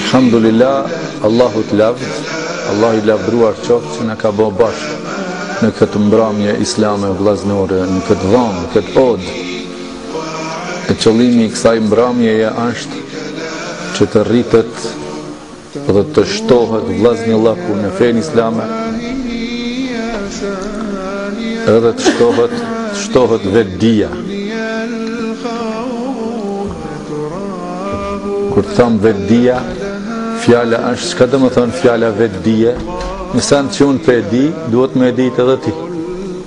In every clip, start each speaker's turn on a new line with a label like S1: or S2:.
S1: Elhamdulilah, Allahut lavd, Allah i lavdruar qoftë që na ka bo bashkë në këtë mbramje islame vllaznore, në këtë ven, në këtë odë. E qëllimi i kësaj mbramjeje është që të rritet dhe të shtohet vllaznillaku në fenë islame, edhe të shtohet, të shtohet vetëdija. Kur të thomë vetëdija, fjala është, çka do me thonë fjala vetëdije, një sen që unë po e di, duhet me e ditë edhe ti.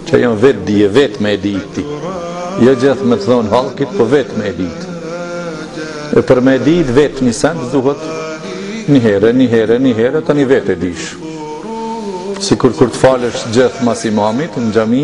S1: Qe e jem vetëdije, vetë me e ditë ti. Jo gjithë me të thonë hallki, po vetë me e ditë. E për me e ditë vetë një sen, duhet një herë, një herë, një herë, të një vetë e dish. Sikur kur të falësh gjithë mas imamit, në xhami,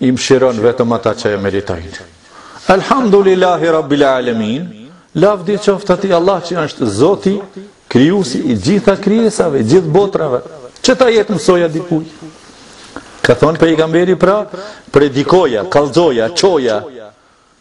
S1: I mshiron vetëm ata që e meritojnë. Elhamdulillahi Rabbil Alamin, lavdi qoftë atij Allah që është Zoti, krijuesi i gjitha krijesave, i gjithë botrave. Qët ajet mësoja dikujt. Ka thonë pejgamberi pra, predikoja, kallxoja, çoja,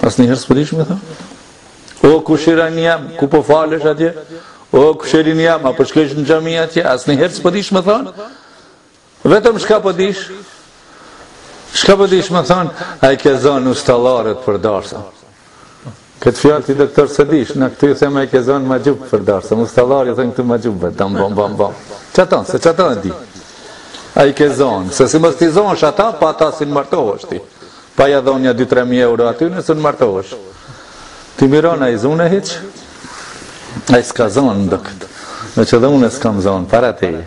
S1: Asnjëherë s'po dish me thonë: O kushirini jem, ku po falesh atje? O kushirini jem, a po shkojsh në xhami atje? Asnjëherë s'po dish me thonë. Vetëm çka po dish? Çka po dish me thonë? A i ke zonë ustallaret për darsëm. Këtë fjalë ti doktor s'e dish, na këtu i them a i ke zënë magjupt për darsëm, se ustallarë i thonë këtu magjupve, dam bam bam bam. Qaton, se qaton e di. A i ke zonë, se si mos t'i zonësh ata, pa ata s'un martohësh ti. Pa ja dhonë një dy tre mi euro aty, s'un martohësh. Ti miron a i zonë e hiqë, ai s'ka zonë në dëkët. Qe dhe unë e s'kam zonë, para te i.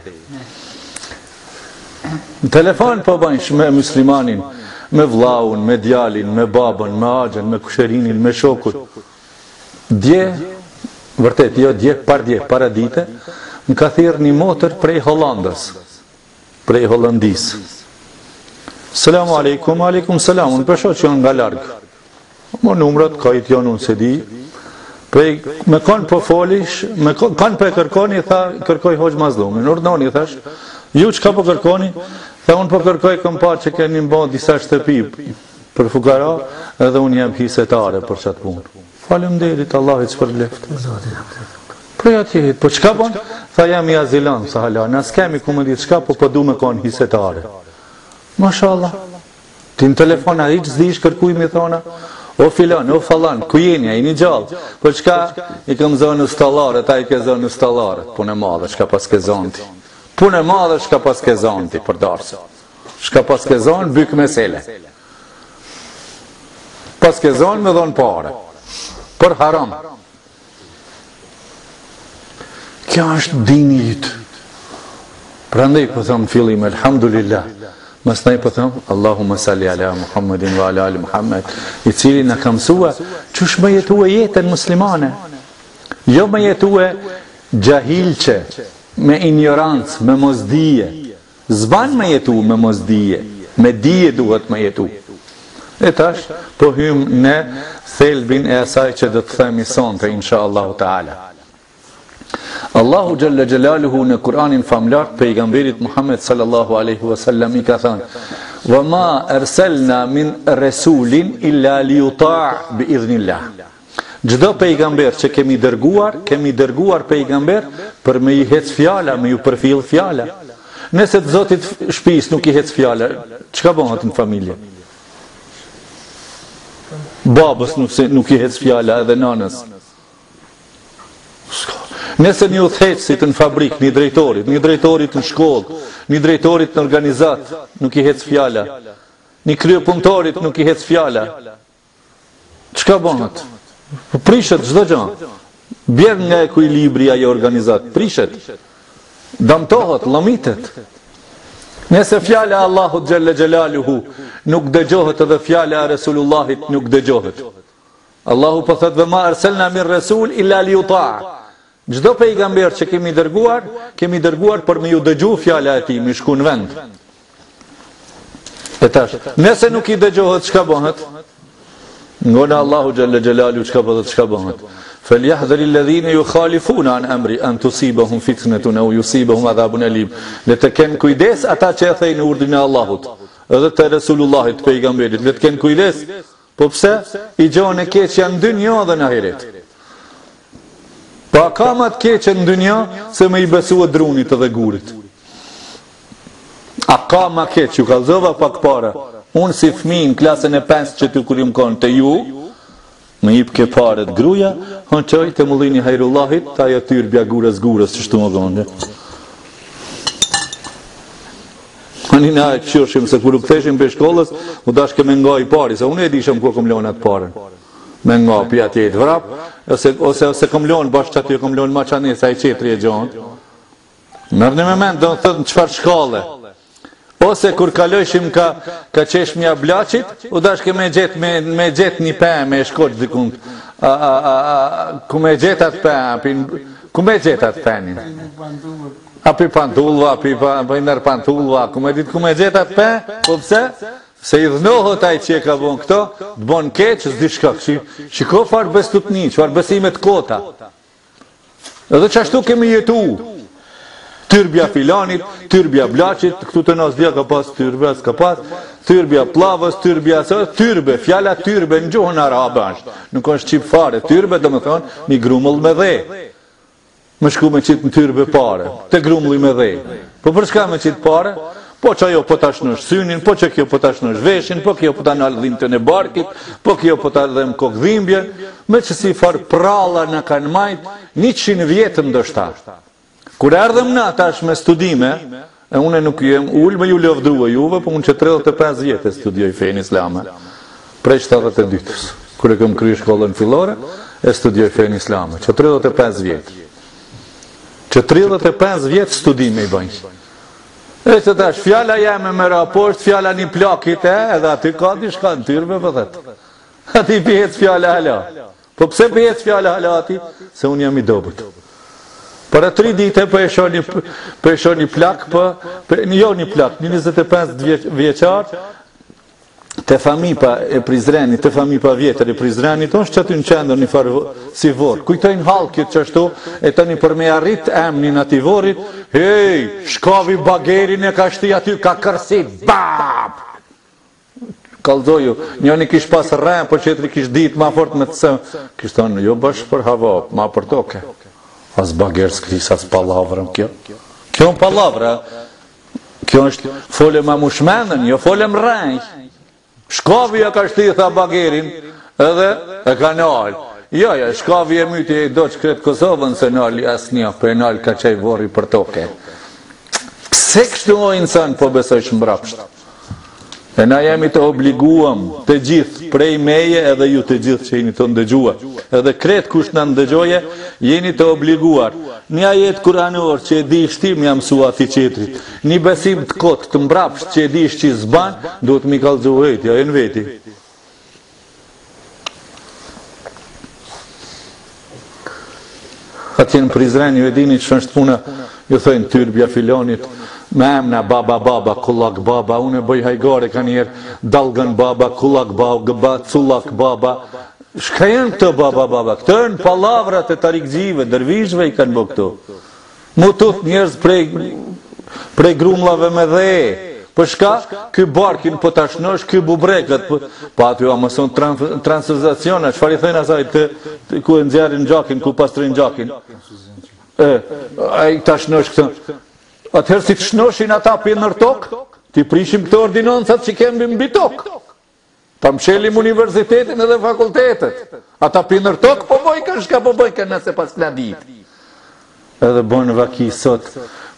S1: Telefon po bajsh me muslimanin, me vllaun, me djalin, me babën, me axhën, me kusherinin, me shokun. Dje, vërtet, jo dje, pardje, paradite, më ka thirë një motër prej Hollandës, prej Hollandisë. Selamu alaikum, alaikum selamu, unë po shoh që janë nga largë. Ma numrat kah i kanë unë s'e di. Prej, me kon po folish, me kon, po e kërkoni tha kërkoj Hoxh Mazllumin. Urdhnoni thash, ju çka po kërkoni? Tha unë po kërkoj kam parë që keni mba disa shtëpi për fukara edhe unë jam hisetare për qat punë. Faleminderit Allahu ju shpërbleftë. Po ja ti, po çka bën? Tha jemi azilantë, sa hala, na s'kemi ku me ditë çka, po po du me kon hisetare. Mashallah. Ti në telefon a hiç s'dish kërkuj me i thonë? O filan, o falan, ku jeni, a jeni gjallë? Po qka, i kam zonë ustallarët, a i ke zonë ustallarët, punë e madhe, qka pas ke zonë ti? Punë e madhe, qka paske zonë ti, për darsëm? Qka paske zonë, bykë mesele. Paske zonë me dhonë pare, për haram. Kjo është dini yt. Prandaj po them n'fillim, elhamdulillah, masnej po them, Allahumma salli ala Muhammedin wa ala ali Muhammed, i cili na ka msue qysh me jetue jetën muslimane, jo me jetue xhahilqe, me injorancë, me mosdije, S'ban me jetu me mosdije, me dije duhet me jetu. E tash po hyjmë në thelbin e asaj që do të themi sonte inshallahu teala. Allahu Xhelle Xhelaluhu në Kur'anin famlart pejgamberit Muhammed sallallahu aleyhi wa sallam i ka thënë Vë ma erselna min resulin illa li juta' bi idhnillah Çdo pejgamber që kemi dërguar, kemi dërguar pejgamber për me i ec fjala, me ju përfill fjala. Nëse të zotit shpisë nuk i ec fjala, çka bëhet në familje? Babës nuk, nuk i ec fjala edhe nanës. Nëse një udhëheqësit në fabrikë, një drejtorit, një drejtorit në shkollë, një drejtorit në organizatë, nuk i ec fjala. Një kryepuntorit nuk i ec fjala. Çka bëhet? Po prishet çdo gjë. Bjen nga ekuilibri ajo organizatë, prishet. Damtohet, lëmitet. Nëse fjala e Allahut xhelle xhelaluhu, nuk dëgjohet edhe fjala e Resulullahit nuk dëgjohet. Allahu po thotë ve ma erselna min resulin illa li juta'. Çdo pejgamber që kemi dërguar, kemi dërguar për me ju dëgju fjala e tij, me shku në vend. E tash, nëse nuk i dëgjohet, çka bëhet? Ngona Allahu xhelle xhelaluhu çka po thotë, çka bëhet? Fal yahdhar alladhina yukhalifuna an amri an tusibahum fitnatun aw yusibahum adhabun alim. Le të kenë kujdes ata që e thejnë urdhrin e Allahut, edhe të Resulullahit, pejgamberit, le të kenë kujdes Po pse? I gjen e keqja në dynja dhe në ahiret. Po a ka ma të keqe në dynja se me i besue drunit dhe gurit. A ka ma keq, ju kallzova pak para. Unë si fmi në klasën e penstë qëtu kur jëm konë të ju, me i pëke pare te gruja, hënë që ojë te mullini Hajrullahit, ta e tyrë bja gurës gurës që shtu më dhonde. Ani na e dishim se kur u ktheshim prej shkollës, u dashke me nga i pari, se unë e dishëm kur kom lona të parën. Me nga për atë jetë vrap, ose, ose, ose kom lona bashkë aty, kom lona ma qani, sa i qetri e gjon. Merre një moment, do me thënë në çfarë shkalle. Ose kur kalëshim ka, ka çeshmja Blaçit, u dashke me gjetë me, me gjet një pe, me shkoq dikund. A, a, a, a, ku me gjetë atë pe, a, pin, ku me gjetë atë penin? A pi pantollave, a pi pa, po i merr pantollave, ku me ditë ku me gjetë atë pe, po pse? Se hidhnohet ai që e ka bon këto, të bon keq, s'di shka, kësi, shiko farë bestytni, çfarë besime t'kota. Edhe qashtu kemi jetu, tyrbja filanit, tyrbja Blaçit, këtu të nësë dhja ka pas tyrbja, s'ka pas, tyrbja Plavës, tyrbja së, tyrbe, fjala tyrbe në gjuhën arabe është, nuk është shqip fare, tyrbe do me thonë, një grumull me dhe, Me shku me qit në tyrbe pare, te grumlli me dhej. Po për çka me qit pare? Po qajo po ta shnosh synin, po qekjo po ta shnosh veshin, po kjo po ta nal dhimtën e barkit, po kjo po ta dhemb kokëdhimbje, me çësi farë prralla na kanë majtë, njëqind vjet ndoshta. Kur erdhëm na tash me studime, E unë nuk jem ul me ju lëvdrue juve, po unë që tridhjetë e pesë vjet e studioj fenë islame, prej shtatëdhjetë e dytës, kur e kam kry shkollën fillore, e studioj fenë islame, që tridhjetë e pesë vjet. Që tridhjetë e pesë vjet studime i bëj. E tash, fjala jeme me ra poshtë, fjala një plakit e, edhe aty ka dishka në tyrbe, po thet. Po atij p'i ec fjala hala. Po pse p'i ec fjala hala atij, se unë jam i dobët. Para tri dite për po e shoni për po e shoni plak për po, për jo një plak, një 25 vjeçar te Famipa e Prizrenit, te Famipa vjetër e Prizrenit është qaty në qendër njëfar si vorr. Kujtojnë hallkët qashtu e tani për me ja rrit emnin atij vorrit, hej, shkavi bagerin e ka shti aty ka kërsi bap. Kallxoju, njëni kish pas rrenë, po qetri kish ditë ma fort me të se, kish thonë, jo bash për hava, ma për toke. As bager s'klish, as pallavrën kjo. Kjo në pallavra, kjo është folëm a mushmenën, jo folëm rrenjë. Shkavi ja ka shti, tha bagerin, edhe e ka nalë. Jo, jo, shkavi e myti e do që kretë Kosovën, se nalë asë një, për po e nalë ka qaj vorri për toke. Pse kështu o insan po besoj shë mbrapshtë? E na jemi të obliguam të gjithë, prej meje edhe ju të gjithë që jeni tu ndëgjua, edhe kret kush na ndëgjoje, jeni të obliguar, një ajet kuranor që e dish ti me ja msu atij qetrit, një besim të kot të mbrapsht që e dish ti s'ban, duhet m'i kallzu hej tja, je në veti. Atje në Prizren ju e dini si është puna, ju thojnë tyrbja e filonit, me emna baba baba, kullak baba, unë e bëj hajgare kanjëherë, dallgan baba, kullak baba, gëba, cullak baba, shka janë këto baba baba, këto janë pallavrat e tarikxhive, dervishve i kanë bo këto. Mu tut njerëz prej prej grumllave me dhe. Për çka? Ky barkin po ta shnosh ky bubrekët. Po, po aty ua mëson transizacion, a çfarë i thojnë asaj të, të ku e nxjerrin gjakin, ku pastrojnë gjakin. E, ai ta shnosh këtë. Atëherë si të shnoshin ata pi nër tokë, t'i prishim këto ordinancat që kemi mbi tokë. Ta mshelim universitetin edhe fakultetet. Ata pi nër tokë po bojka shka po bojka nëse pas pla ditë. Edhe bon vaki sot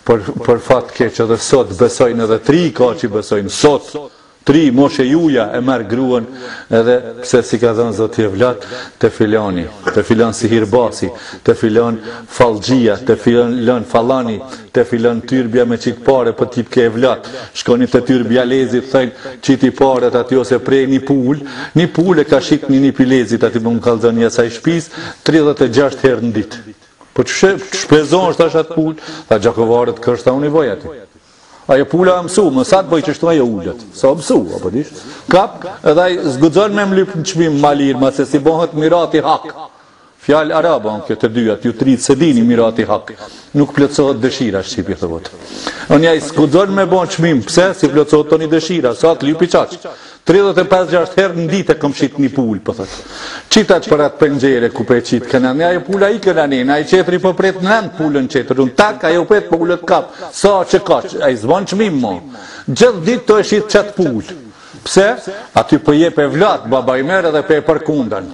S1: për, për fat të keq edhe sot besojnë edhe t'ri ka që besojnë sot. T'ri, mosha e juja, e merr gruën edhe pse s'i ka dhënë Zoti evlat te filani, te filan sihirbazi, te filan fallxhia, te filan falani, Te filon tyrbja me qit pare po t'ipke evlat shkoni te tyrbja e Lezit thojn qiti paret aty ose prej ni pul ni pul e ka shit ni nip i Lezit aty po më kallzon i asaj shpis tridhjetë e gjashtë her n'dit po çfshe shpezonsh tash at pul tha gjakovarët kësht tha un i boj aty Ajo pula u mësu, më sa të bëj qeshtu ajo ulet. Se o mësu, apo dish. Kap, edhe ai s'guxon me më lypë çmim ma lir, ma se s'i bohet mirati hak. Fjalë arabe jan kto të dyja ju t'rijt s'e dini mirati hak nuk plotësohet dëshira shqip i thotë ënja ai s'guxon me ba çmim pse s'i plotësohet toni dëshira sa të lypi çaq tridhjetë e pesë gjashtë herë në ditë e kom shit ni pul po thotë çitat për atë penxhere ku pe çit këna ne ajo pula i këna ne ai çetri po pret në vend pulën çetri un tak ajo pret po ulet kap sa që ka ai s'ban çmim mo gjithë ditë tu e shit çat pul pse aty po jep evlat baba i merr edhe pe përkundën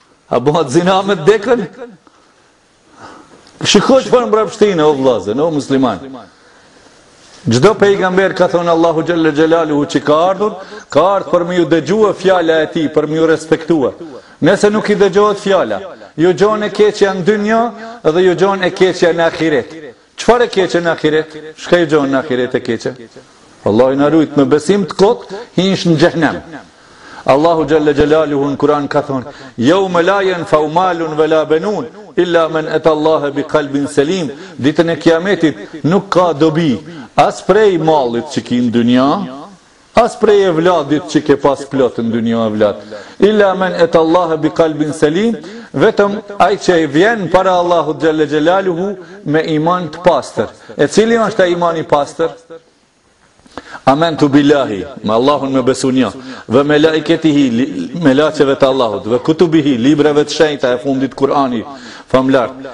S1: A bohet zina me t'dekën? Shiko çfarë mbrapshtine, o vllazën, o musliman. Çdo pejgamber ka thonë Allahu Xhelle Xhelaluhu që ka ardhur, ka ardhë për me ju dëgjua fjala e tij, për me ju respektua. Nëse nuk i dëgjohet fjala, ju gjon e keqja në dynja dhe ju gjon e keqja në ahiret. Çfarë e keqe në ahiret? Çka i gjon në ahiret e keqe? Allahu na rujt me besim të kot, hin në xhehenem. Allahu xhelle xhelaluhu në Kur'an ka thënë: "Yawma la yanfa'u malun wala banun illa man ata Allah bi qalbin salim." Ditën e Kiametit nuk ka dobi as prej mallit që ki në dynja, As prej evladit që ke pas plot në dynjë evlad. Illa men etallahe bi kalbin selim, vetëm ai që i vjen para Allahut xhelle xhelaluhu me iman të pastër. E cili është ai iman i pastër? Amentu billahi, me Allahun me besu një, dhe melaiketihi, melaqeve të Allahut, dhe kutubihi, librave të shenjta e fundit Kurani famëlartë,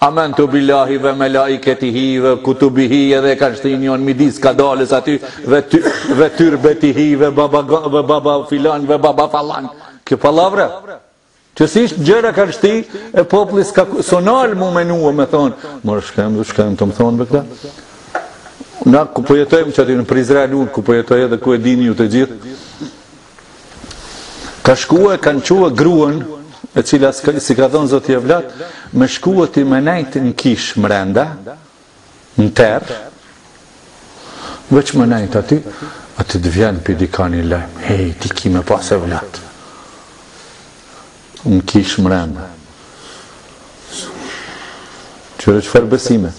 S1: Amentu billahi ve melaiketihi ve kutubihi edhe e kanë shti njonë midis kadales aty ve ty ve tyrbetihi ve baba ve baba filan ve baba fallan kjo pallavra, kësi gjëra kanë shti e populli s'ka sonal me menua me thon mor shkem dhe shkem të më thon me këta na ku po jetojmë që aty në Prizren unë ku po jetoj edhe ku e dini ju të gjithë Ka shkua e kanë çua gruan, e cila s'i ka dhonë Zoti evlat, me shkua ti me nejtë në kishë mrenda, në terë, veç me nejtë aty, aty të vjen pi dikahi lajm, hej, ti ki me pas evlat. Në kishë mrenda. Kqyr çfarë besime.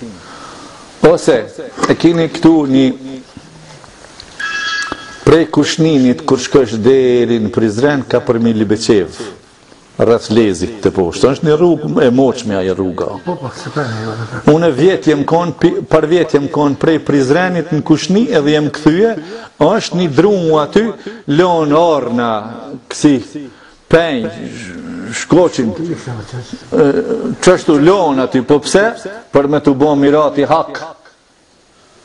S1: Ose, e kimi këtu një prej Kushninit kur shkosh deri në Prizren, kah përmi Lubiqevë, rreth Lezit të poshtë. është një rrugë e moçme ajo rruga.
S2: Po, po, se përne jo.
S1: Unë vjet jam konë, parvjet jam konë prej Prizrenit në Kushnin edhe jam kthye, është një dru aty, lonë orë në kësi Penj, shkojshin, qashtu lonë aty, po pse, për me t'u bo mirati hak,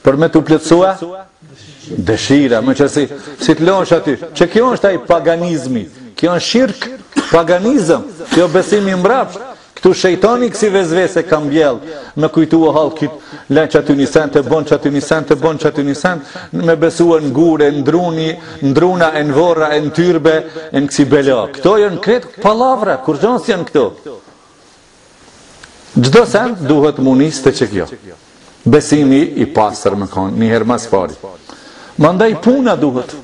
S1: për me t'u plotësua dëshira, meqë si, si të losh aty, që kjo është aj paganizmi, kjo është shirk, paganizëm, kjo besim i mbrapsht, Ktu shejtani ksi vezvese ka mbjell me kujtua hallki, le qaty ni send të bon qaty ni send të bon qaty ni send me besua n'gur e n'dru n'druna e n'vorra e n'tyrbe e n'ksi bela kto jan krejt pallavra kurgja s'jan kto Çdo send duhet m'u nis te që kjo besimi i pastër me kon ni her ma s'pari mandaj puna duhet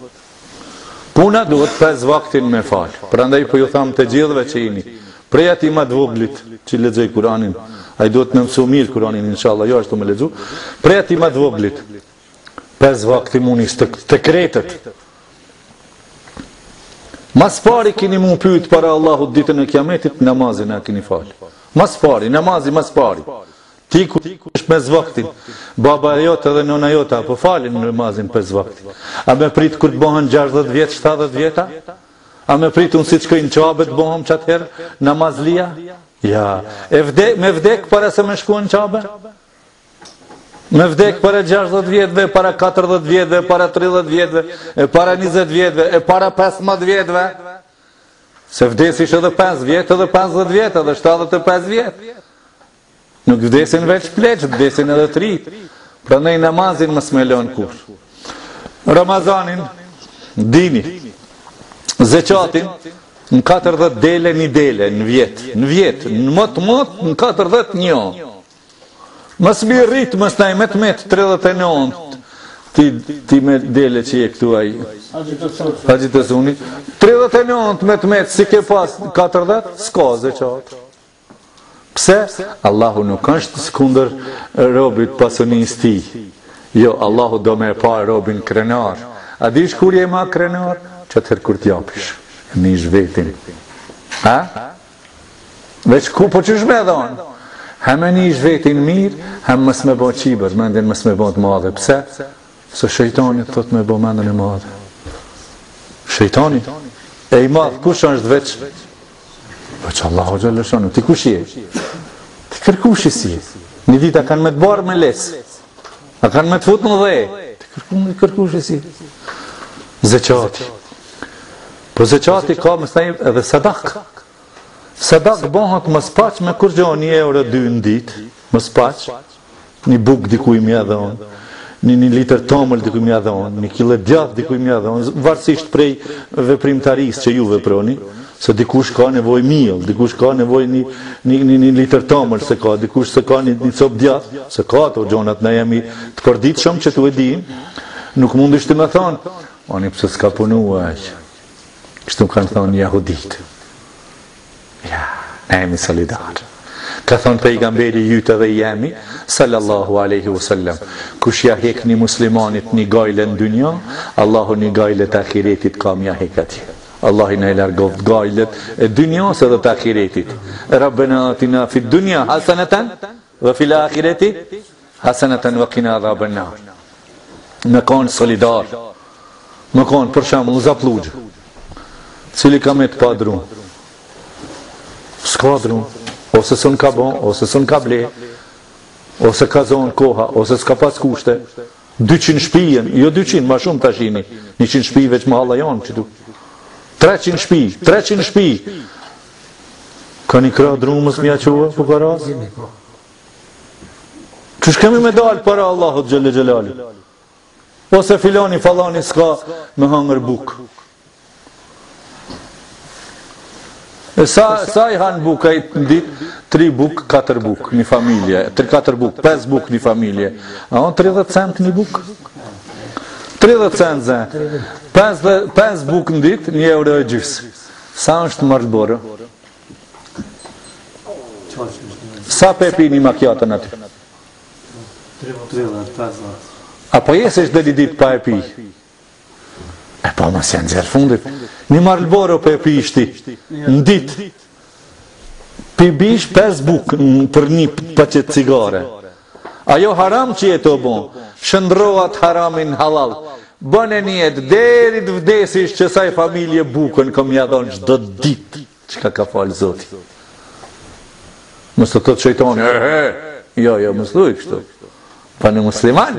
S1: Puna duhet pesë vaktin me fal. Prandaj po ju tham të gjithëve që jeni, prej atij ma të voglit që lexoi Kur'anin, ai duhet me mësu mirë Kur'anin inshallah, jo ashtu me lexu, prej atij ma të voglit. Pesë vakti m'u nis të, të krejtët. Ma s'pari keni m'u pyet para Allahut ditën e Kiametit namazin e keni fal. Ma s'pari, namazi ma s'pari. Ti ku ti ku është pesë vaktin, baba jot edhe nëna jote a po e falin namazin pesë vaktin. A me prit kur të bëhen 60 vjet, 70 vjet a? A me prit unë si të shkoj në Qabe të bëhem qatëherë namazli a? Ja, e vde me vdek para se me shku në Qabe? Me vdek para 60 vjetëve, para 40 vjetëve, para 30 vjetëve, e para 20 vjetëve, e para 15 vjetëve. Se vdesish edhe 5 vjetë, edhe 50 vjetë, edhe 75 vjetë. Nuk vdesin veç pleq, vdesin edhe të ri. Pranej namazin mos me lon kurr. Ramazanin, dini, zeqatin, në 40 dele një dele, në vjetë, në vjetë, në mot e mot, në 40 një. Më smi rritë, më snaj me të metë, 39, ti, ti me dele që je këtu aji. A gjithë të zuni. 39 me të metë, s'i ke pas 40, s'ka zeqatë. Pse? Allahu nuk është kundër robit, pasunisë tij. Jo, Allahu do me e pa robin krenar. A dish kur je ma krenar? Qatherë kur t'japish, e nish vetin. A? Veç ku po qysh me dhonë? Hem e nish vetin mirë, hem mos me bo qibër, mendjen mos me bo të madhe. Pse? Se shejtani të thot me bo mendën e madhe. Shejtani? E i madh, kush është veç? Veç Allahu Xhelleshanu, ti kush je? Ti kërkushi s'je? Një ditë a kanë me të barë me lesë. A kanë me të fut në dhe. Ti kërkushi, kërkushi s'je? Zeqati. Po zeqati ka me stajim edhe sadak. Sadak bohet mos paç me kurgjo një euro dy në ditë, mos paç, një bukë dikuj me ja dhonë, një një litër tomël dikuj me ja dhonë, një kile djath dikuj me ja dhonë, varësisht prej veprimtarisë që ju veproni, se dikush ka nevojë mill, dikush ka nevojë një, një, një, një litër tomël s'e ka, dikush s'e ka një, një copë djath, s'e ka ato gjonat, na jemi të përditshëm qëtu e dim, nuk mundesh ti me thonë, o një pse s'ka punu e Kështu kanë thonë jahudit. Ja, ne jemi solidarë. Ka thonë pejgamberi jyt edhe jemi, sallallahu aleyhi ve sallam, kush ja hek një muslimanit një gajle në dynja, Allahu një gajle të ahiretit ka me ja hek atje. Allahu na i largoftë gajlet e dynjas edhe të ahiretit. Rabbena atina fid dynja hasanatan, Wa fil akhirati hasanatan wa qina adhaban nar. Me kon solidar. Me kon për shembull Zaplluxh. Cili ka met pa dru? S'ka dru. Ose s'un ka bon, ose s'un ka ble, ose ka zon koha, ose s'ka pas kushte. 200 shpi jen, jo 200, ma shumë tash jeni. 100 shpi veç mahalla janë qëtu. 300 shpi, 300 shpi. Ka një krah dru mos m'ia çua, ku ka ras? Qysh kemi me dalë para Allahut Xhelle Xhelaluhu? Ose filani falani s'ka me hangër buk. E sa, sa i hanë buk, ai në dit, tri buk, katër buk, një familje, tri katër buk, pes buk, një familje. A o 30 cent një buk? 30 cent zë, pes, pes buk n'dit, një euro e gjysë. Sa është Marlboro? Sa pe pini makiaton aty? A po jesësh edhe ni ditë pa e pi? E po, mos ia nxjerr fundit. Një Marlboro pe pish ti. Në ditë. Pe pish 5 bukë për një paqet cigare. Ajo haram që je tu bo, shëndrro atë haramin në hallall. Bëne nijet deri të vdesish që ksaj familje bukën kam me ia dhënë çdo ditë çka ka fal Zoti. Mos të thotë shejtani, he he. Jo, jo, mos thuaj kështu. Bane musliman,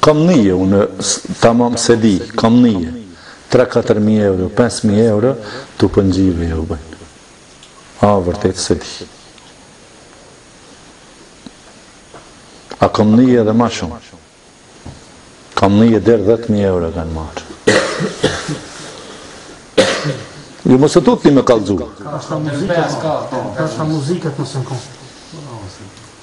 S1: Kam nije unë, tamam se di, kam nije. Tre, katër mijë euro, pesë mijë euro, tupanxhive ju bëjnë. A, vërtet se di. A kam nije edhe ma shumë. Kam nije deri dhetë mijë euro kanë marrë. Ju mos tutni me kallëzu.
S2: Ka
S1: është ta muzikët, ka është ta muzikët në sënkohë.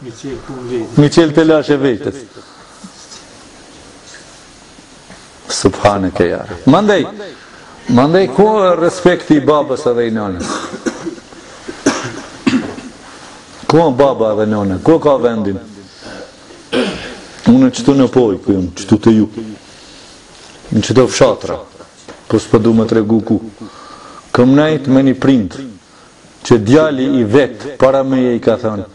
S1: Me i çel punë vetes. Me i çel telashe vetes. Subhaneke ja Rab. Mandej, mandej, ku o respekti i babës edhe i nënës? Ku o baba edhe nëna? Ku e ka vendin? Unë qëtu në Pejë, ku jom, qëtu te ju. Në qëto fshatra. Po s'po du me tregu ku. Kom nejtë me një prind. Që djali i vet para meje i ka thënë,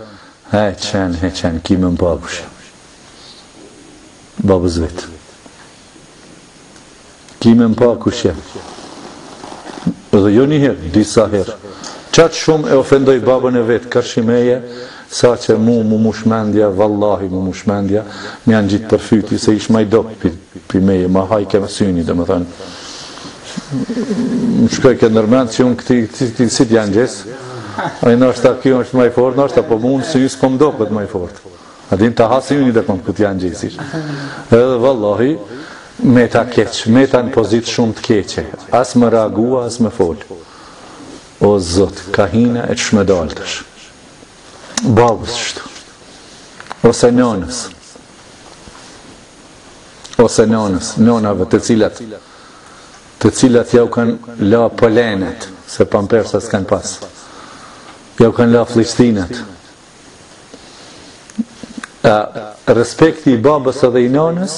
S1: he qen, he qen, ki me më pa kush. Babës vet. Ki me më pa kush jam. Dhe jo një herë, disa herë. Qaq shumë e ofendoi babën e vet, karshi meje, Sa që mu m'u mush mendja vallahi m'u mush mendja me ia ngjit për fyti se ish ma i dobt pi pi meje ma hajke me syni do me thon më shkojke nërmend që unë këti këti si t'ja ngjes ai ndoshta ky është më i fortë ndoshta po mu në sy s'ka m'u dokt më i fortë a din ta ha syni do kom këtë ja ngjesish edhe vallahi meta keq meta në pozit shumë të keqe as me reagua as me fol o zot kah hina e qysh me dal tash babës ose nënës ose nënës, nënave të cilat të cilat jau kanë la pelenat, se pampersa s'kanë pas. Jau kanë la flistinat. A, respekti i babës edhe i nënës,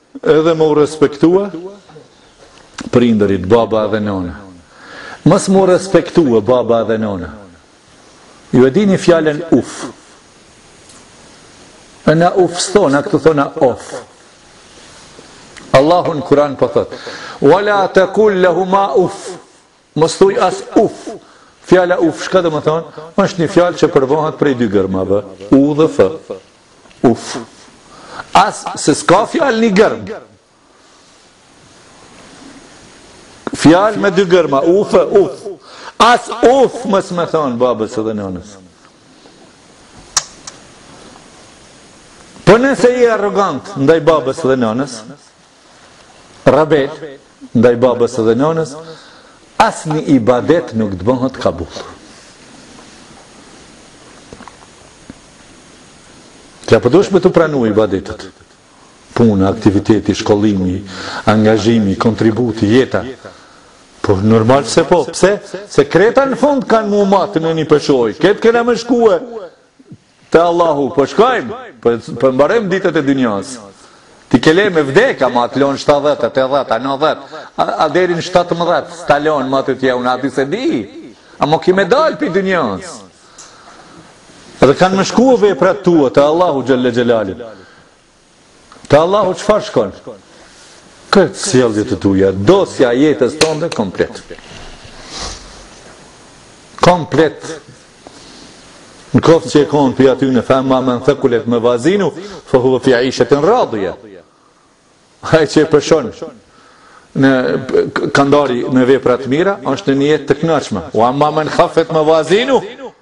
S1: Edhe me u respektua prindërit, baba edhe nona. Me u respektua baba edhe nona. Ju e dini fjalën uf. E na uf s'thona, këtu thona of. Allahu n'Kuran po thotë. Wala tekul lehuma uf. Mos thuj as uf. Fjala uf çka do të thonë? Është një fjalë që përbëhet prej dy gërmave, u dhe f. Uf. As se s'ka fjalë një gërmë. Fjalë me dy gërma, uf, uf. As uf mos me thonë babës edhe nënës. Po nëse je arrogant ndaj babës dhe nënës, Rebel ndaj babës dhe nënës, asnjë ibadet nuk të bëhet kabul. A po dush me t'u pranu ibadetet. Puna, aktiviteti, shkollimi, angazhimi, kontributi, jeta. Po normal se po, pse? Se krejta në fund kanë m'u matë në një peshojë. Krejt kena me shkue Te Allahu po shkojmë, po e mbarojmë ditët e dynjasë. Ti ke le me vdekë, ama a t'lon shtatëdhjetë, e tetëdhjetë, a nëntëdhjetë, a deri në shtatëmbëdhjetë, s'ta lon ma tutje, unë atë s'e di, ama ki me dalë pi dynjasë. Edhe kanë me shkua veprat tua, te Allahu xhelle xhelali. Te Allahu çfarë shkon? Krejt sjelljet tuja, dosja e jetës tënde komplet. Komplet. Në koftë që e ke për aty fe emma men thekulet mevazinuhu, fe huve fi ishetin radije. Ai që i peshon kandari me veprat e mira, është në një jetë të knaqme. Ve emma men khaffet mevazinuhu,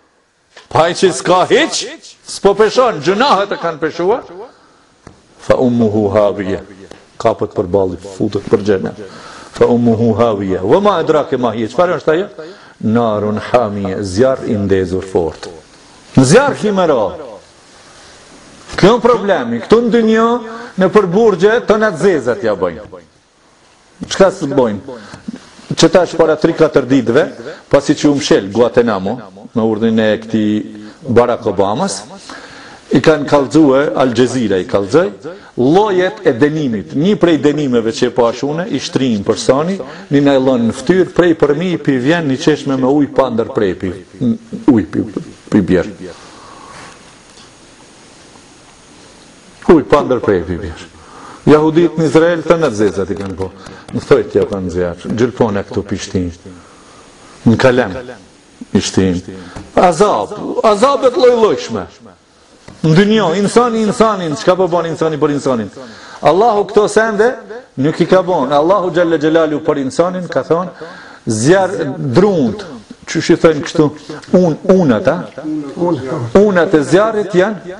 S1: Po ai që s'ka hiç, s'po peshon, gjynahet e kanë peshuar, fe ummuhu havije, kapet për balli, futet në xhehenem, fe ummuhu havije, ve ma edrake ma hije, çfarë është ajo? Narun hamije, zjarr i ndezur fort. Në zjarr ki me ra. Kjo o problemi, këtu në dynja, nëpër burgje, tona të zezat ja bëjnë. Çka s'bojnë? Që tash para 3-4 ditëve, pasi që u mshel Guatenamo, me urdhërin e këtij Barack Obamas, i kanë kallëzue, Al Jazeera i kallëzoi, llojet e dënimit. Një prej dënimeve që e pash une, i shtrinë personin, një najlon në ftyrë, prej përmi, pi vjen një çeshme me ujë pa ndërpre, ujë, pi bjerë. Ujë pa ndërprerje pi bjerë. Jahudit në Izrael të në zezat i kanë bo. Në thoi tja të në zezat. Gjylpanë këtu pi shtin. Në kalem. I shtin. Azab. Azabet llojllojshme. Në dynja. Insani, insanin. Çka po bon insani për insanin? Allahu këto sende nuk i ka bon. Allahu xhele xhelaluhu për insanin ka thonë zjarr, drunët, qysh i thonë kështu, unë, unët, a, unët e zjarrit janë,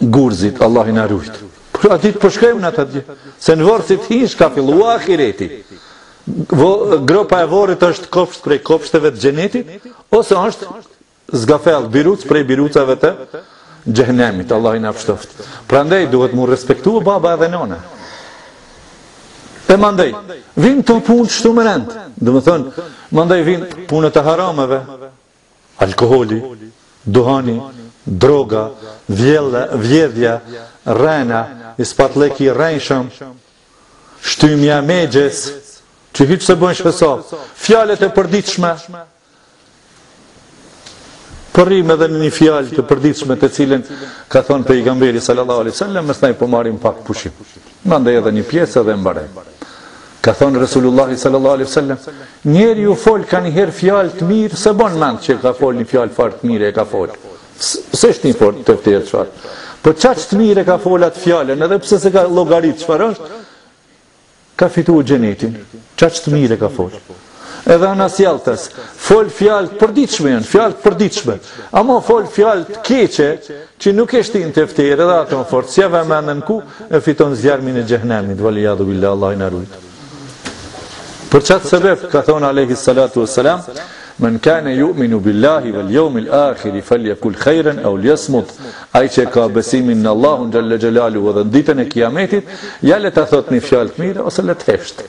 S1: Gurzit, Allahu na rujt. Por aty të përshkojmë në atë dje. Se në vorr si të hinsh ka fillua ahireti. Vo, gropa e vorrit është kopsht prej kopshteve të xhenetit, ose është zgafellë, birucë prej birucave të xhehenemit, Allahu na pshtoftë. Prandaj, duhet mu respektu baba edhe nona. E mandej, vim te punët kështu me rend. Domethënë, mandej vijnë punët e harameve, Alkoholi, duhani, droga, vjedh, vjedhja, rrena, ispatllëki i rrejshëm, shtymja e megjes, që hiç s'e bojnë hesap, fjalët e përditshme, Po rrim edhe në një fjalë të përditshme të cilën ka thënë pejgamberi sallallahu alaihi wasallam, masanej po marrim pak pushim. Mandej edhe një pjesë edhe mbaroj. Ka thënë Resulullahi sallallahu alaihi wasallam, njeriu fol kanjëherë fjalë të mirë, s'e bon mend që ka fol një fjalë fort të mirë e ka fol. S'e shtin fort n'tefter fare. Po çaq të mirë e ka fol atë fjalën, edhe pse s'e ka llogarit çfarë është, ka fitu xhenetin. Çaq të mirë e ka fol. edhe anasjelltas, fol fjalë të përditshme janë, fjalë të përditshme. Ama fol fjalë të keqe që nuk e shtin n'tefter edhe ato në fort, s'ja vën mendën ku e fiton zjarmin e xhehenemit, vel ijadhu billah, Allahu na rujt. Për çat sebeb ka thon alayhi salatu wassalam, Men kane ju'minu billahi vel jevmil akhiri feljekul hajren ev lijasmut. Aj që ka besimin në Allahun xhele xhelaluhu dhe në ditën e kiametit Ja le ta thotë një fjalë të mirë ose le të heshtë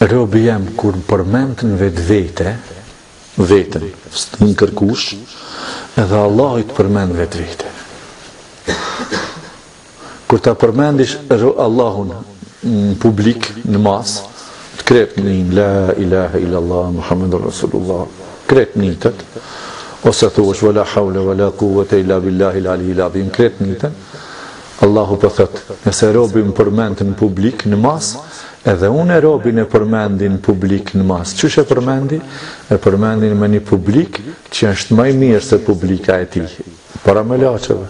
S1: Robi jem kur përmend në vetvete, veten, s'të nin kërkush, edhe Allahu të përmend n'vetvete. Kur ta përmendish Allahun në publik, në masë, të krejt nijnë, la ilaha illallah, Muhammedur Rasulullah, krejt nihet, ose thush, ve la haule ve la kuvvete illa billahil alijjil adhim, krejt nihet, Allahu po thotë, Nëse robi më përmend në publik, në masë, edhe unë robin e përmendi në publik, në masë. Qysh e përmendi? E përmendi në një publik që është më i mirë se publika e tij. Para melaqeve.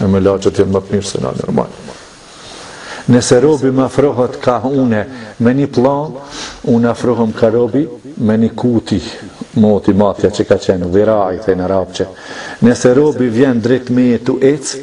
S1: E melaqet janë më të mirë se na normal. Nëse robi më afrohet ka unë me një pllam, unë afrohem ka robi me një kut, moti matja që ka qenë, dhira i thojnë arabçe. Nëse robi vjen drejt meje tu ecë,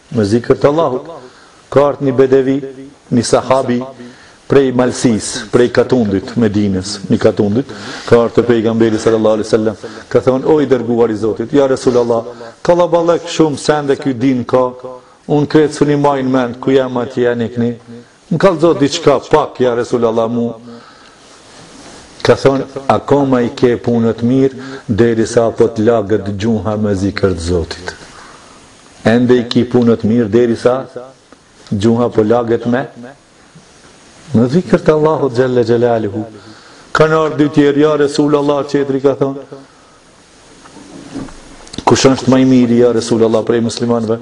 S1: Me zikër të Allahut, ka ardhë një bedevi, një sahabi, prej malsisë, prej katundit t'Medinës, një katundit, ka ardhë te pejgamberi sallallahu alaihi sallam, ka thonë, o i dërguari Zotit, ja Resul Allah, kallaballëk shumë sende ky din ka, unë krejt s'un i maj n' mend, ku jam, atje jan' ni qeni, M'kallxo diçka pak ja Resulallah mu ka thon akoma i ke punët mirë derisa po të laget gjuha me zikër të Zotit. Ende i ki punët mirë derisa gjuha po laget me me zikër të Allahut xhelle xhelaluhu. Kanë ardhur dy tjerë ja Resulallah tjetri ka thon Kush është ma i miri ja Resulullah prej muslimanëve?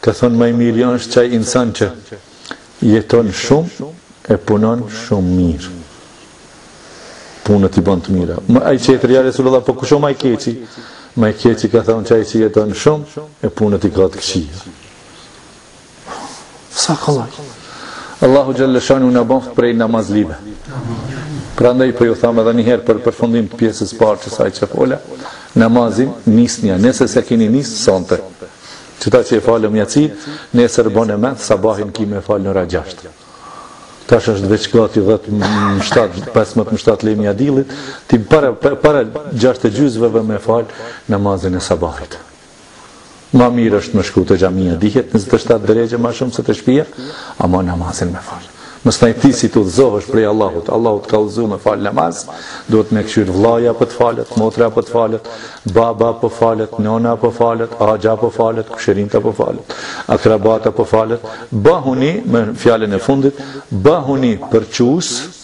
S1: Ka thonë ma i miri është qaj insan që jeton shumë e punon shumë mirë. Punët i bon të mira. Ma ai tjetri ja Resulullah po kush ma i keqi? Ma i keqi ka thonë qaj që jeton shumë e punët i ka të këqija. Sa kollaj. Allahu xhelle shanuhu na bëftë prej namazlive. Prandaj po ju tham edhe një herë për përfundim të pjesës parë të qësaj që fola, namazin nisnia, nëse s'e keni nis sonte. Qëta që e falëm jacinë, nesër bën e me, sabahin ki me falë n'ora gjashtë. Tash është veç gati 10 në 7, 15 në 7 lemja e dillit, ti para, para gjashtë e gjysve dhe me falë namazin e sabahit. Ma mirë është me shku te xhamia dihet njëzet e shtatë derexhe ma shumë se te shpia, ama namazin me fal. Mos thuj ti si të udhëzohesh prej Allahut. Allahu të ka udhëzu me fal namaz, duhet me kqyr vllai a po të falet, motra a po të falet, baba a po falet, nona a po falet, axha a po falet, kushërinjtë a po falen, akrabatë a po falen. Bahuni me fjalën e fundit, bahuni për çus,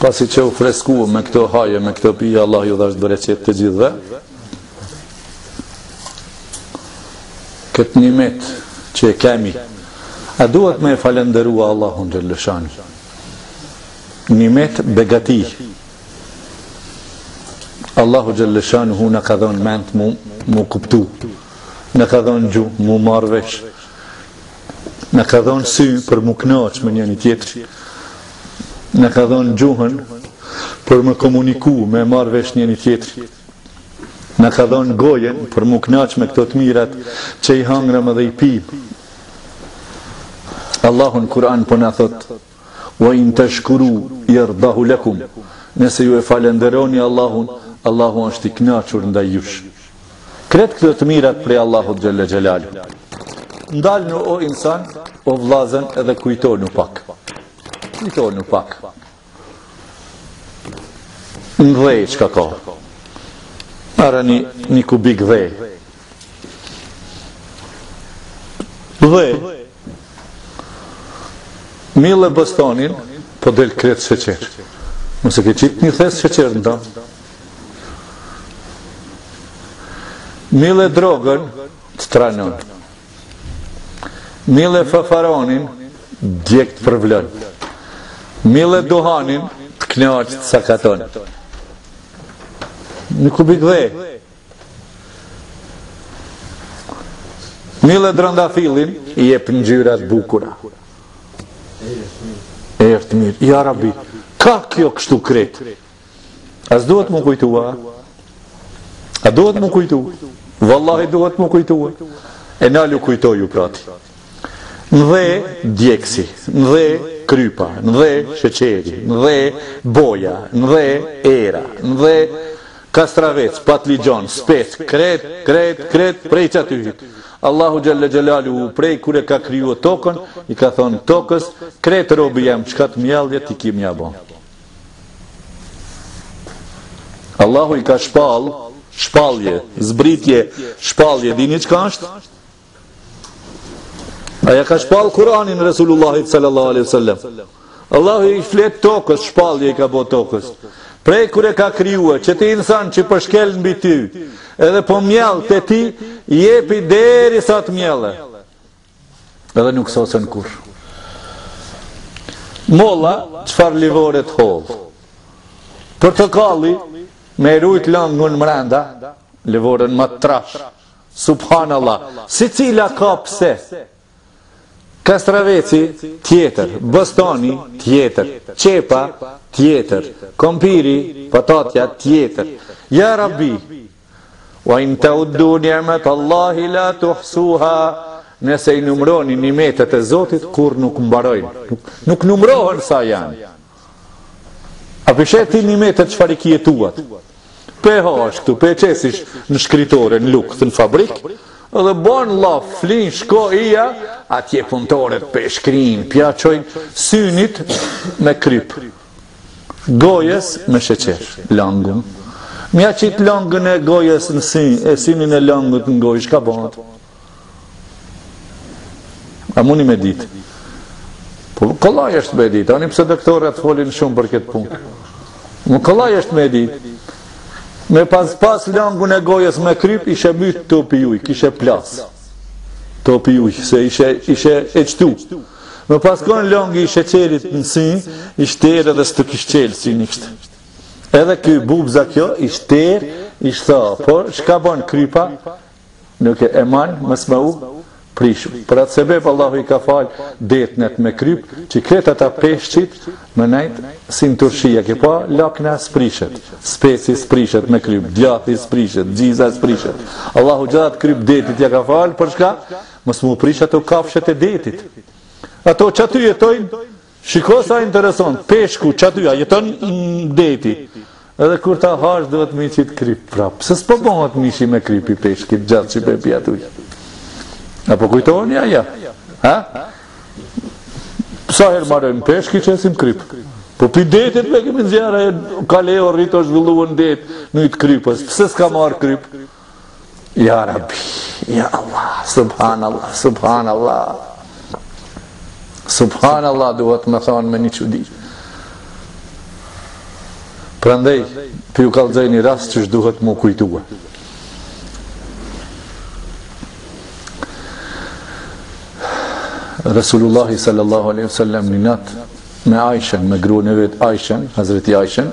S1: pasi që u fresku me këto haje, me këto pije, Allah ju dhashtë bereqet të gjithve, këtë nimet që e kemi, a duhet me e falenderua Allahun xhelle shanuhu, nimet begati, Allahu xhelle shanuhu na ka dhonë mend mu, mu kuptu, na ka dhonë gjuhë, mu marrë vesh, Na ka dhënë sy për mu kënaqë me njëri tjetrin. Na ka dhënë gjuhën për me komuniku, me marrë vesh njëri tjetrin. Na ka dhënë gojën për m'u knaqë me këto të mirat që i hangrëm dhe i pijmë. Allahu n'Kur'an po na thotë, Wa in tashkuru yardahu lakum, Nëse ju e falenderoni Allahun, Allahu është i kënaqur ndaj jush. Krejt këto të mirat prej Allahut xhalla xhelalu. Ndalnu, o insan, o vllazën edhe kujtonu pak. Kujtonu pak. Në dhe çka ka Ara një, një kubik dhe Dhe Mille bostonin po del kret sheqer. Mos i ke qitë një thes sheqer në ta. Mille drogën të tranon. Mille feferonin djeg të përvlon. Mille duhanin të knaq të sakaton. Në kubik dhe, Mille drëndafilin i jep ngjyra të bukura. Erë t'mirë. Ja Rabbi, ka kjo kështu kret. A s'duhet m'u kujtua? A duhet m'u kujtu? Vallahi duhet m'u kujtu. E nalu kujtoju, prati. Në dhe djegsi, në dhe krypa, në dhe sheqeri, në dhe boja, në dhe era, në dhe Kastravec, Patligjon, Spec, krejt, krejt, krejt prej çatyhit. Allahu xhalla xhelaluhu prej kur e ka krijue tokën, i ka thënë tokës, krejt robi jem çka të mjelle ti ki m'ja bo. Allahu i ka shpallë, shpallje, zbritje, shpallje, dini çka është? A ja ka shpall Kur'anin Resulullahit sallallahu alaihi wasallam. Allahu i flet tokës, shpallje i ka bë tokës. Prej kur e ka krijuar, që ky insan që po shkel mbi ty, edhe po mjell te ti, jepi derisa të mjelle. Edhe nuk sosen kurrë. Molla, çfarë livore të hollë. Portokalli, me rujt lëngun mrenda, livoren ma trash. Subhanallah, secila ka pse? Kastraveci, tjetër, Bostoni, tjetër, Qepa, tjetër, Kompiri, patatja, tjetër. Ja Rabbi, Wa in teuddu ni'met Allahi la tuhsuha Nëse i numroni nimetet e Zotit Kurrë nuk mbarojnë Nuk numrohen sa janë A pi sheh ti nimetet çfarë i kije tuat? Pe ha është këtu, pe qesish në shkritore, në lukth, në fabrik, dhe bon llaf, flin, shko ija, atje punëtorët pe shkrin, p'ja çojnë synit me kryp, gojës me sheqer, langun. Me ja qitë langun e gojës në syn, e synin e langut në gojë, shka bohet? A muni me ditë? Po kollaj është me ditë, ani pse doktorët folin shumë për këtë punë. Më kollaj është me ditë. Me pas pas langun e gojës me kryp ishe myt tu pi ujë, kishe plas tu pi ujë se ishe ishe eçtu. Me pas kon langi i sheqerit në sy, ishte terë edhe s'të kish çel synin kështu. Edhe kjo bubza kjo ishte, ishte, por çka bën krypa? Nuk e e man mos me u prish. Për atë sebeb Allahu i ka fal detnet me kryp, që krejt ata peshqit me nejt si në turshi, e ke pa lakna s'prishet, speci s'prishet me kryp, djathi s'prishet, gjiza s'prishet. Allahu qat kryp detit ja ka fal, për shka? Mos me u prish ato kafshet e detit. Ato që aty jetojnë, Shiko sa interesant, peshku që aty jeton në det, edhe kur ta hash duhet me qitë krip prap. Pse s'po bohet mishi me krip i peshkit gjatë që pe pi aty. A po kujtoni a jo? Ha? Sa herë marrim peshk i qesim krip. Po pi detit e kemi nxjerrë, ka le, o rrit, o zhvillu n'det, në ujë të kripës. Pse s'ka marrë kripë? Ja Rabbi, ja Allah, subhanallah, subhanallah. Subhanallah duhet me thonë me një çudi. Prandaj, po ju kallëzoj një rast që duhet mu kujtu. Resulullahi sallallahu alaihi sallam një natë me Aishen, me gruën e vetë Aishen, Hazreti Aishen,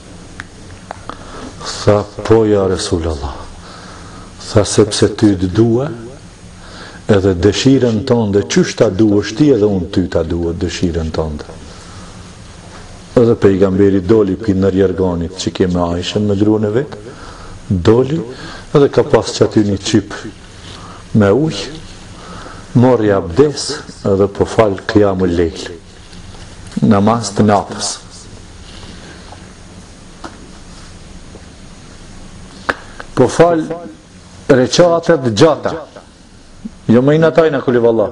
S1: Tha, po ja Resulallah. Tha, sepse ty të due, edhe dëshirën tonde qysh ta duesh ti edhe unë ty ta du dëshirën tonde. Edhe pejgamberi doli pi nër jorganit që ke me Aishen me gruën e vetë, doli edhe ka pas qaty një qyp me ujë, mori abdes edhe po fal kijamul lejl. Namaz të natës Po fal Reqatet gjata Jo me inatajna, kulivalla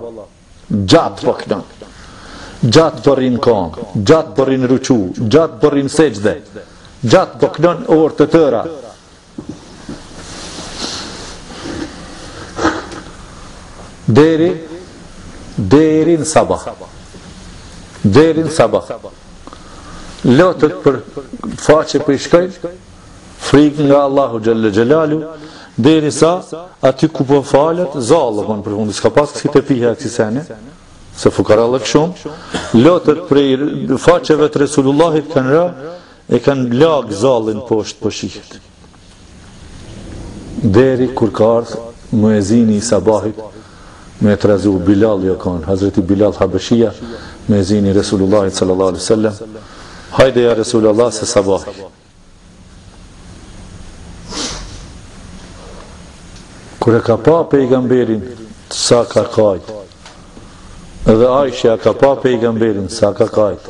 S1: Gjatë po knon Gjatë po rrin kamb Gjatë po rrin ruqu Gjatë po rrin sexhde Gjatë po knon orë të tëra Deri Deri në sabah Deri në sabah Lotët për faqe po i shkojnë Frikë nga Allahu Xhelle Xhelaluhu Derisa aty ku po falet Zall përfundi S'ka pas kësi tepihe e kësi sene Se fukarallëk shumë Lotët prej faqeve të Resulullahit kanë ra E kanë lagë zallin poshtë po shihet. Deri kur ka ardhë muezini i sabahit me e trazu Bilali u kanë, Hazreti Bilal Habeshia, muezini i Resulullahit sallallahu alaihi sallam, hajde ja Resulullah se sabahi. Kur e ka pa pejgamberin, sa ka kajt, edhe Aisha ka pa pejgamberin, sa ka kajt,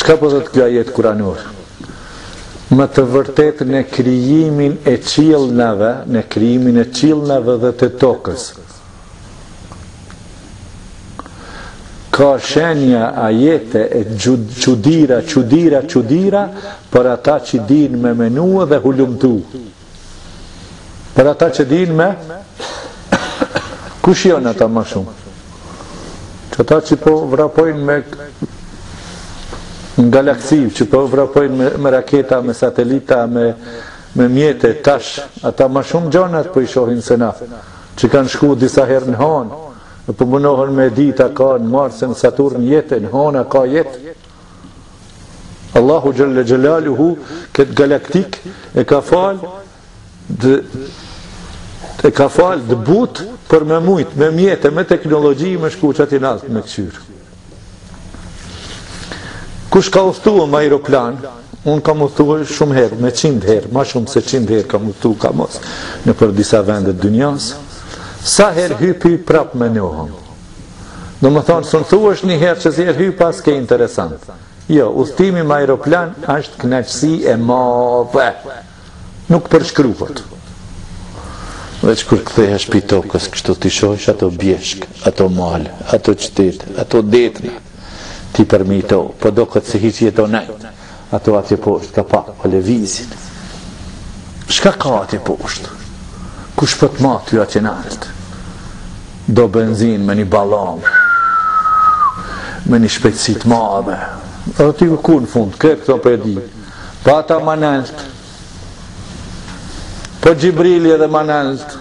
S1: Çka po thotë kjo ajet kuranor? Me të vërtetë në krijimin e qiellnave, në krijimin e qiellnave dhe të tokës. Ka shenja ajete e çudira, çudira, çudira për ata që dinë me menua dhe hulumtu. Për ata që dinë me, kush janë ata ma shumë? Ata që po vrapojnë me në galaksi, që po vrapojnë me, me raketa, me satelita, me, me mjete, tash, ata ma shumë gjanat po i shohin se na, që kanë shku disa herë në honë, po munohen me dita ka në Mars e në Saturn jetë, në honë ka jetë, Allahu Xhelle Xhelaluhu këtë galaktikë e ka falë e ka falë të butë për me mujtë, me mjete, me teknologji, me shku qaty naltë me këqyrë. Kush ka udhtu me aeroplan, unë kam udhtu shumë herë, me qindë herë, ma shumë se qindë herë kam udhtu gjithmonë nëpër disa vende të dynjasë, sa herë hypi prapë menohem, Domethënë, s'un thu veç një herë që si herë hypa s'ke interesant. Jo, udhëtimi me aeroplan është knaqësi e madhe. Nuk përshkruhet. Veç kur kthehesh pi tokës, kështu t'i shohsh ato bjeshkë, ato male, ato qytete, ato detna, ti përmbi to, po doket si hiç jetonaj. Ato atje poshtë, ka pak, po lëvizin. Çka ka atje poshtë? Kush po të ma ty atje naltë? Do benzinë me një balon, me një shpejtësi të madhe. Dhe ti ku ku në fund, krejt këto po e di. Po ata ma naltë. Po Xhibrili edhe ma naltë.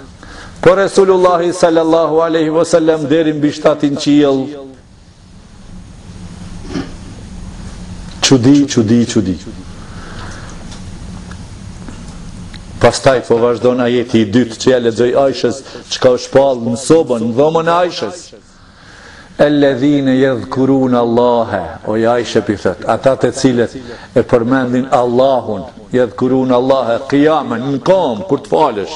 S1: Po Resulullahi sallallahu aleyhi vësallem, deri mbi shtatin qiell. Çudi, çudi, çudi. Pastaj po vazhdon ajeti i dytë që ja lexoj Ajshës, çka u shpall në sobën, në dhomën e Ajshës. Alladhina yadhkuruna Allah, oj Ajshe po i thot, ata të cilët e përmendin Allahun, yadhkuruna Allah qiyaman, në kom kur të falësh.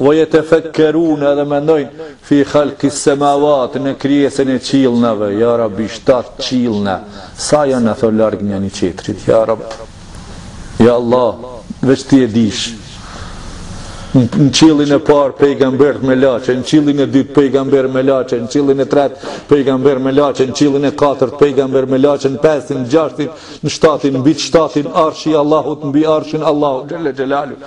S1: Wajetefekkerune dhe mendojnë, fi khalqis semawati në krijesën e qiellnave, ja Rabi shtatë qiellna, sa janë ato larg njani tjetrit, ja Rabb, ja Allah, veç ti e dish, në qiellin e parë pejgamber me laçe, në qiellin e dytë pejgamber me laçe, në qiellin e tretë pejgamber me laçe, në qiellin e katërt pejgamber me laçe, në pestin, në gjashtin, në shtatin, mbi shtatin arshi i Allahut, mbi arshin Allahu xhelle xhelalu.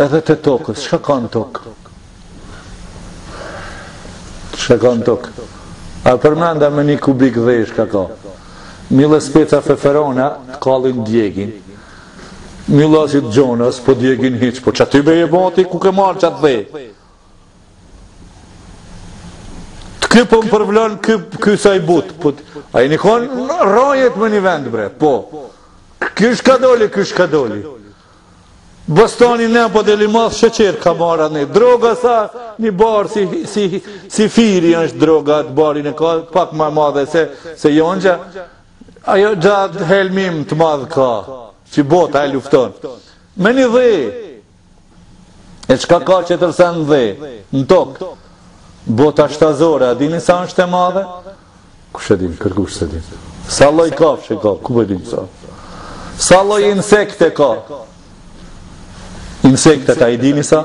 S1: Edhe të tokës, çka ka në tokë? Çka ka në tokë? E përmenda me një kubik dhe shka ka? Mill speca feferona të kalin djegin. Mill asi të gjona s'po djegin hiq, po që aty be Sebati ku ke marë që atë dhe? Të ky po më përvlon ky, ky s'a i but, po, a i njekën rrajët me një vend bre, po. Ky shka doli, ky shka doli. Bostani ne po del i madh sheqer ka marrë aty ne droga sa një bar si si si firi është droga atë barin e ka pak ma e madhe se se jonxha ajo gja helmim të madh ka që bota e lufton me një dhe e çka ka qetër sen dhe në tok bota shtazore a dini sa është e madhe Kush e din, kërkush s'e din. Sa lloj kafshe ka, ku po din sa. Sa lloj insekte ka. Insekte a i dini sa?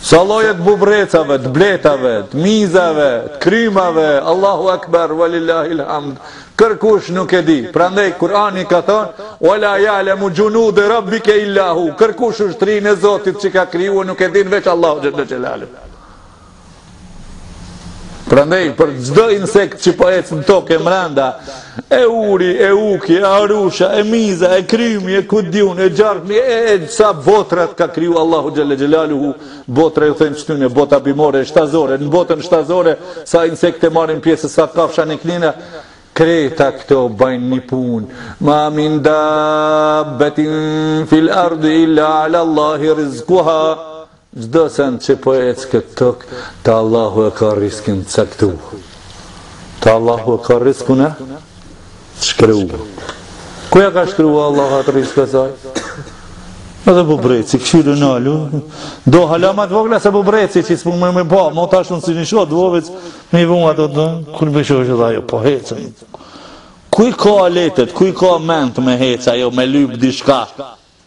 S1: Sa lloje të bubrecave, të bletave, të mizave, të krymave, Allahu Akbar, walillahi alhamd. Kërkush nuk e di. Prandaj Kurani ka thënë, "Wala ya'lamu junuda rabbika illa hu." Kërkush ushtrinë e Zotit që ka krijuar nuk e din veç Allahu xhelle xhelalu. Prandaj për çdo insekt që po ecën në tokë mrenda, e uri, e uki, e arusha, e miza, e krymi, e ku di un, e gjarpni, e, e sa botrat ka kriju Allahu xhelle xhelaluhu, botra ju thenë qëtyne, bota bimore, shtazore, në botën shtazore, sa insekte marrin pjesë, sa kafsha në knina, kreta këto bajnë një punë. Ma min da betin fil ardi illa ala Allahi rizkuha. Çdo send që po ec n'këtë tokë, te Allahu e ka riskin e caktuar. Te Allahu e ka riskun e shkruar. Kujt ia ka shkruar Allahu atë risk të saj? Edhe bubreci, kqyre, hala do hala ma t'vogla se bubreci që s'po mun me pa, mo ta shumë si një shot, dvovec, me i vunga të të, kur me shumë që ajo, po hecën. Ku i ka aletet, ku i ka ment me hecë ajo, me lypë diçka,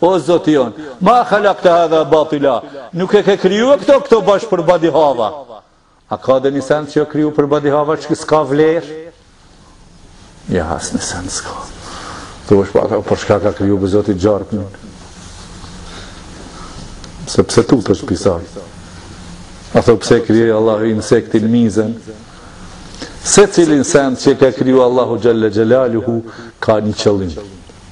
S1: O Zoti jon, ma khalaqta hadha batila, nuk e ke krijuar këto këto bash për badihava. A ka ndonji send që e kriju për badihava që s'ka vlerë? Ja, asnjë send s'ka. Tu është pa, për çka ka kriju Zoti gjarpnin? Sepse tu të është pisaj? A thu pse krijoi Allahu insektin mizën? Secilin send që e ka kriju Allahu xhelle xhelaluhu, ka një qëllim.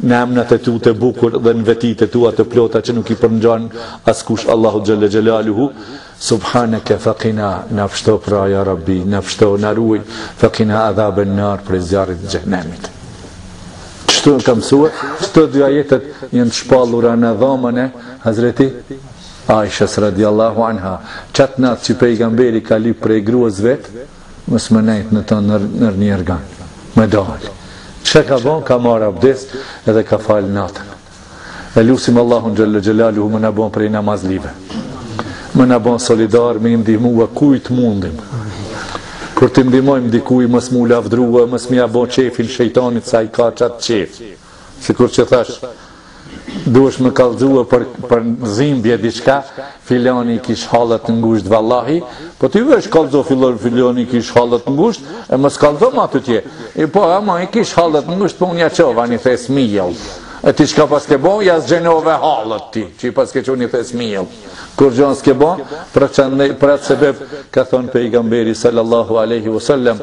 S1: Në emnat e tu të bukur dhe në vetitë e tua të plota që nuk i përngjan askush Allahu xhelle xhelaluhu subhaneke faqina na pshto pra ja rabbi na pshto na ruaj faqina adhaben nar prej zjarrit të xhehenemit kështu ka mësu e këto dy ajetet janë të shpallura në dhomën e Hazreti Aishës radiallahu anha qatë natë që pejgamberi ka lyp prej gruës vetë Mos me nejt natën nër një jergan. Me dal. Çka ka bo, ka marr abdes edhe ka fal natën. E lusim Allahun xhelle xhelaluhu me na bo prej namazlive. Me na bo solidar me i ndihmua kujt mundim. Kur t'i ndihmojmë dikujt mos mu lavdrua, mos me ia bo qefin shejtanit sa i ka qat qef. Sikurqë thash, Duhesh me kallxue për përdhimbje diçka, filani i kish hallet ngushtë vallahi, po ti veç kallxo filan filani i kish hallet ngushtë, e mos kallxo ma tutje. E po ama i kish hallet ngushtë, po unë ja çova një thes miell. E ti çka paske bo, ja zgjanove hallet ti, që i paske çu një thes miell. Kurgjo s'ke bo, për atë sebeb, ka thonë pejgamberi sallallahu aleyhi wasallam,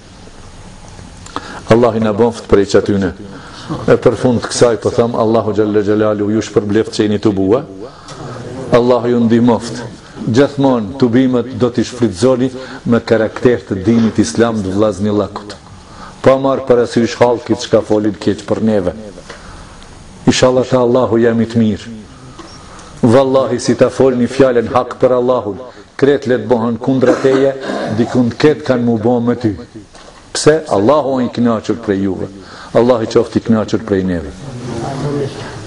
S1: Allahi na boftë prej qatyne. E për fund të kësaj po them, Allahu xhelle xhelaluhu ju shpërbleftë që jeni tubua. Allahu ju ndihmoftë. Gjithmonë tubimet do t'i shfrytëzoni me karakter të dinit islam të vllaznillakut. Pa marrë parasysh shkallë këtë çka folin keq për neve. Ishallah te Allahu jemi të mirë. Vallahi si ta folni fjalën hak për Allahun, Krejt le të bëhen kundra teje, dikund këta kanë m'u bo me ty. Pse? Allahu o i knaqër prej juve. Allahu qoftë i knaqër prej neve.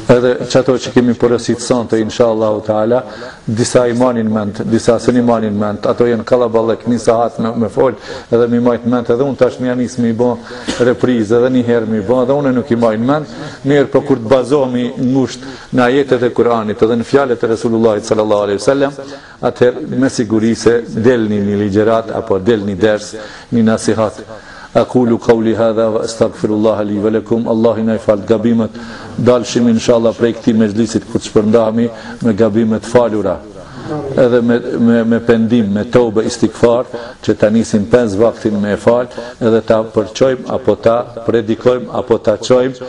S1: Edhe qëto që kemi përsërit sante, insha Allahu ta'ala, disa i manin ment, disa s'i manin ment, ato janë kalabalek, një sahat me, me fol, edhe mi majt ment, edhe unë tash me ia nis mi bo repriz, edhe një herë mi bo, edhe unë nuk i majn ment, mirëpo po kur të bazohmi ngusht në ajetet e Kur'anit, edhe në fjalët e Resulullahi sallallahu alaihi sallam, atëherë me siguri se del një ligjëratë apo del një ders, një nasihat. Aqulu qouli hadha wa astaghfirullaha li wa lakum, Allahu na i faltë gabimet, dalshim inshalla prej këtij mexhlisit kur të shpërndahemi me gabime të falura edhe me me me pendim me tobe istigfar që ta nisim pesë vaktin me e fal edhe ta përçojmë apo ta predikojmë apo ta
S3: çojmë